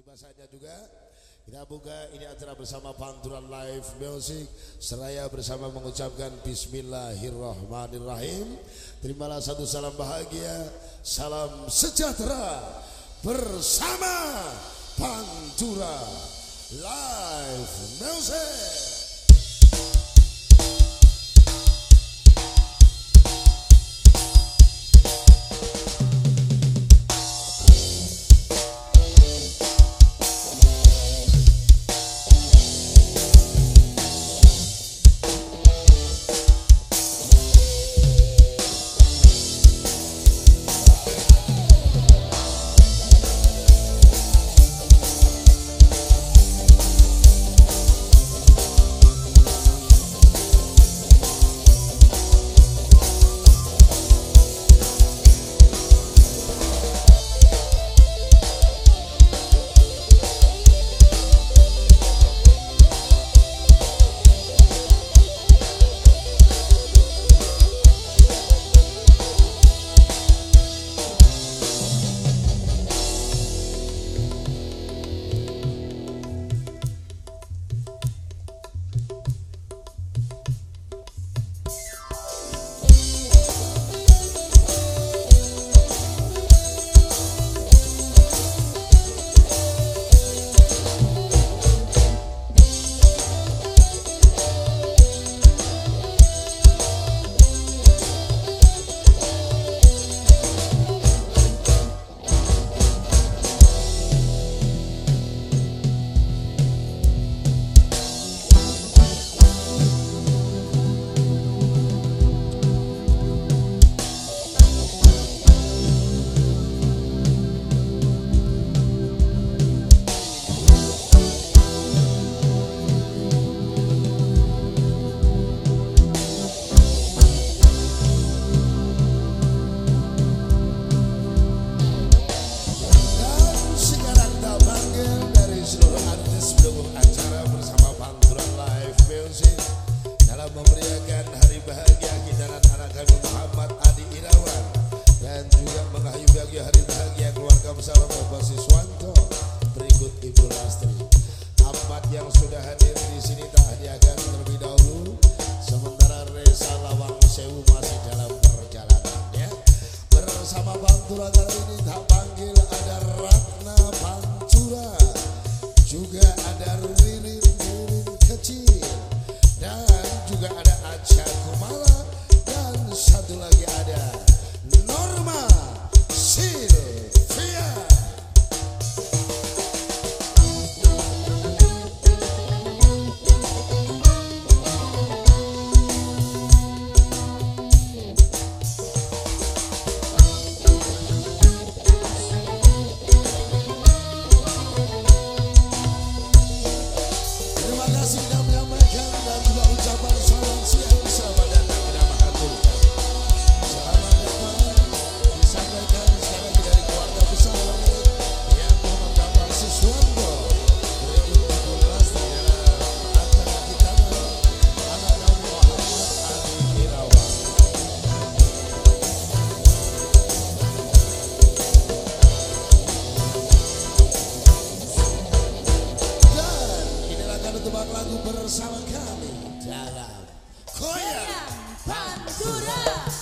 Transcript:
Tiba saja juga. Kita buka ini acara bersama Pantura Live Music. Seraya bersama mengucapkan Bismillahirrahmanirrahim. Terimalah satu salam bahagia. Salam sejahtera Bersama Pantura Live Music. lagu bersama kami dalam Goyang Pantura.